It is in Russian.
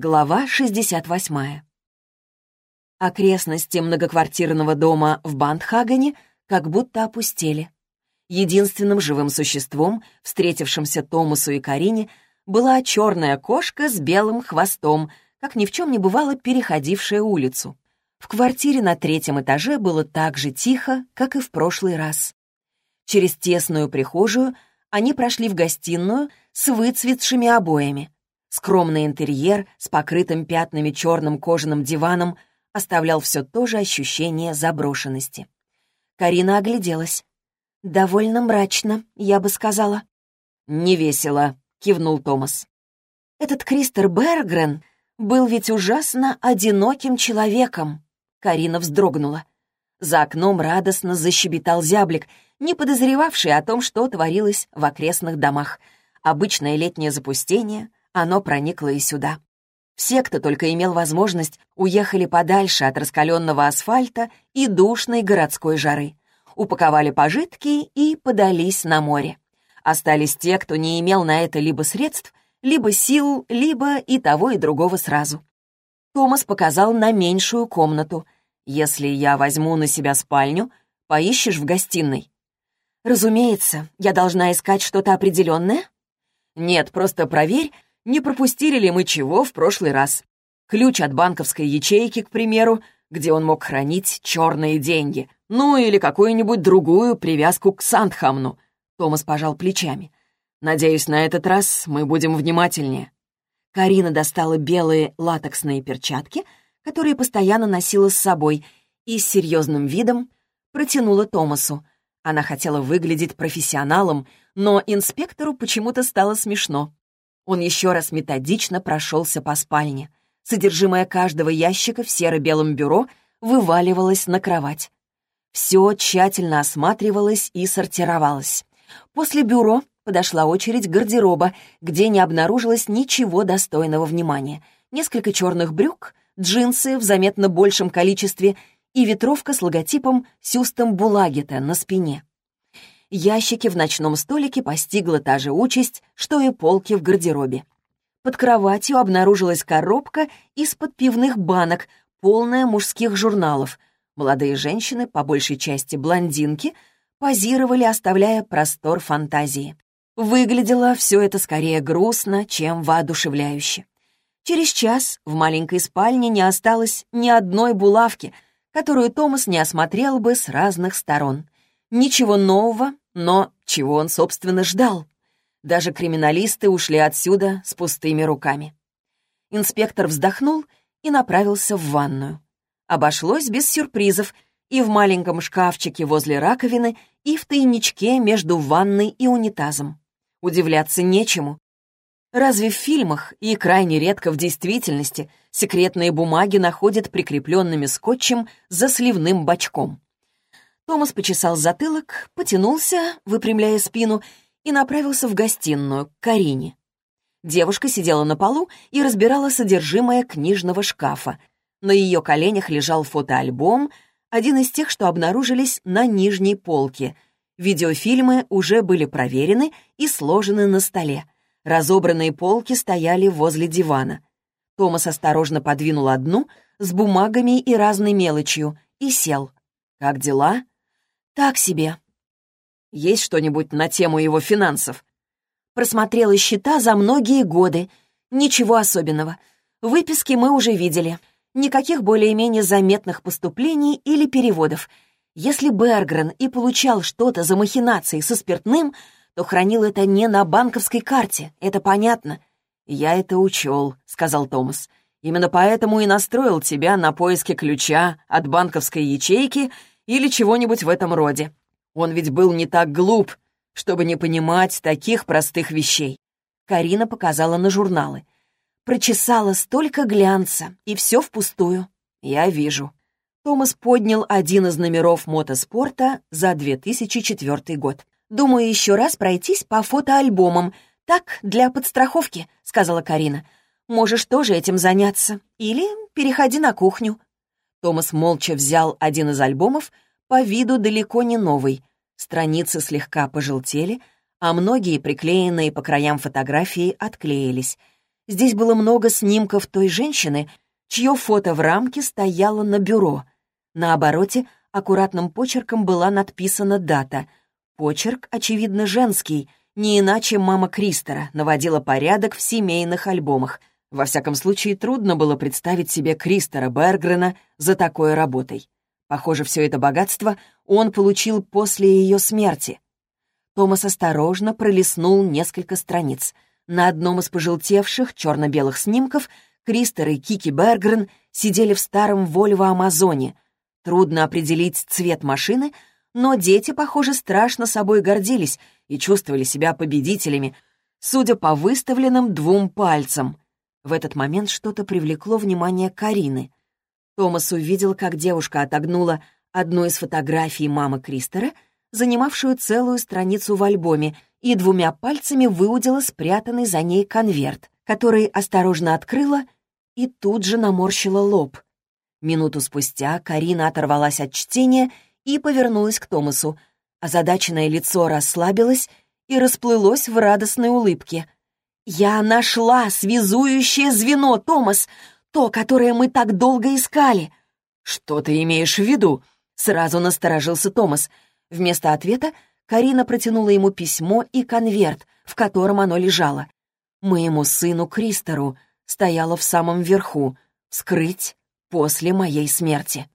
Глава 68. Окрестности многоквартирного дома в Бандхагене как будто опустели. Единственным живым существом, встретившимся Томасу и Карине, была черная кошка с белым хвостом, как ни в чем не бывало переходившая улицу. В квартире на третьем этаже было так же тихо, как и в прошлый раз. Через тесную прихожую они прошли в гостиную с выцветшими обоями — Скромный интерьер с покрытым пятнами черным кожаным диваном оставлял все то же ощущение заброшенности. Карина огляделась. «Довольно мрачно, я бы сказала». «Не весело», — кивнул Томас. «Этот Кристер Бергрен был ведь ужасно одиноким человеком». Карина вздрогнула. За окном радостно защебетал зяблик, не подозревавший о том, что творилось в окрестных домах. Обычное летнее запустение — оно проникло и сюда. Все, кто только имел возможность, уехали подальше от раскаленного асфальта и душной городской жары. Упаковали пожитки и подались на море. Остались те, кто не имел на это либо средств, либо сил, либо и того, и другого сразу. Томас показал на меньшую комнату. «Если я возьму на себя спальню, поищешь в гостиной?» «Разумеется, я должна искать что-то определенное?» «Нет, просто проверь, не пропустили ли мы чего в прошлый раз. Ключ от банковской ячейки, к примеру, где он мог хранить черные деньги, ну или какую-нибудь другую привязку к Сандхамну. Томас пожал плечами. «Надеюсь, на этот раз мы будем внимательнее». Карина достала белые латексные перчатки, которые постоянно носила с собой, и с серьезным видом протянула Томасу. Она хотела выглядеть профессионалом, но инспектору почему-то стало смешно. Он еще раз методично прошелся по спальне. Содержимое каждого ящика в серо-белом бюро вываливалось на кровать. Все тщательно осматривалось и сортировалось. После бюро подошла очередь гардероба, где не обнаружилось ничего достойного внимания. Несколько черных брюк, джинсы в заметно большем количестве и ветровка с логотипом Сюстом Булагета на спине ящики в ночном столике постигла та же участь, что и полки в гардеробе. Под кроватью обнаружилась коробка из-под пивных банок, полная мужских журналов. Молодые женщины, по большей части блондинки, позировали, оставляя простор фантазии. Выглядело все это скорее грустно, чем воодушевляюще. Через час в маленькой спальне не осталось ни одной булавки, которую Томас не осмотрел бы с разных сторон. Ничего нового, но чего он, собственно, ждал? Даже криминалисты ушли отсюда с пустыми руками. Инспектор вздохнул и направился в ванную. Обошлось без сюрпризов и в маленьком шкафчике возле раковины, и в тайничке между ванной и унитазом. Удивляться нечему. Разве в фильмах и крайне редко в действительности секретные бумаги находят прикрепленными скотчем за сливным бачком? Томас почесал затылок, потянулся, выпрямляя спину, и направился в гостиную, к Карине. Девушка сидела на полу и разбирала содержимое книжного шкафа. На ее коленях лежал фотоальбом, один из тех, что обнаружились на нижней полке. Видеофильмы уже были проверены и сложены на столе. Разобранные полки стояли возле дивана. Томас осторожно подвинул одну с бумагами и разной мелочью и сел. «Как дела?» «Так себе». «Есть что-нибудь на тему его финансов?» Просмотрела счета за многие годы. Ничего особенного. Выписки мы уже видели. Никаких более-менее заметных поступлений или переводов. Если Бергрен и получал что-то за махинации со спиртным, то хранил это не на банковской карте, это понятно. «Я это учел», — сказал Томас. «Именно поэтому и настроил тебя на поиски ключа от банковской ячейки или чего-нибудь в этом роде. Он ведь был не так глуп, чтобы не понимать таких простых вещей. Карина показала на журналы. Прочесала столько глянца, и все впустую. Я вижу. Томас поднял один из номеров мотоспорта за 2004 год. «Думаю, еще раз пройтись по фотоальбомам. Так, для подстраховки», — сказала Карина. «Можешь тоже этим заняться. Или переходи на кухню». Томас молча взял один из альбомов, по виду далеко не новый. Страницы слегка пожелтели, а многие приклеенные по краям фотографии отклеились. Здесь было много снимков той женщины, чье фото в рамке стояло на бюро. На обороте аккуратным почерком была надписана дата. Почерк, очевидно, женский, не иначе мама Кристера наводила порядок в семейных альбомах. Во всяком случае, трудно было представить себе Кристера Бергрена за такой работой. Похоже, все это богатство он получил после ее смерти. Томас осторожно пролистнул несколько страниц. На одном из пожелтевших черно-белых снимков Кристер и Кики Бергрен сидели в старом Вольво Амазоне. Трудно определить цвет машины, но дети, похоже, страшно собой гордились и чувствовали себя победителями, судя по выставленным двум пальцам. В этот момент что-то привлекло внимание Карины. Томас увидел, как девушка отогнула одну из фотографий мамы Кристера, занимавшую целую страницу в альбоме, и двумя пальцами выудила спрятанный за ней конверт, который осторожно открыла и тут же наморщила лоб. Минуту спустя Карина оторвалась от чтения и повернулась к Томасу. Озадаченное лицо расслабилось и расплылось в радостной улыбке. «Я нашла связующее звено, Томас! то, которое мы так долго искали». «Что ты имеешь в виду?» — сразу насторожился Томас. Вместо ответа Карина протянула ему письмо и конверт, в котором оно лежало. «Моему сыну Кристору стояло в самом верху. Скрыть после моей смерти».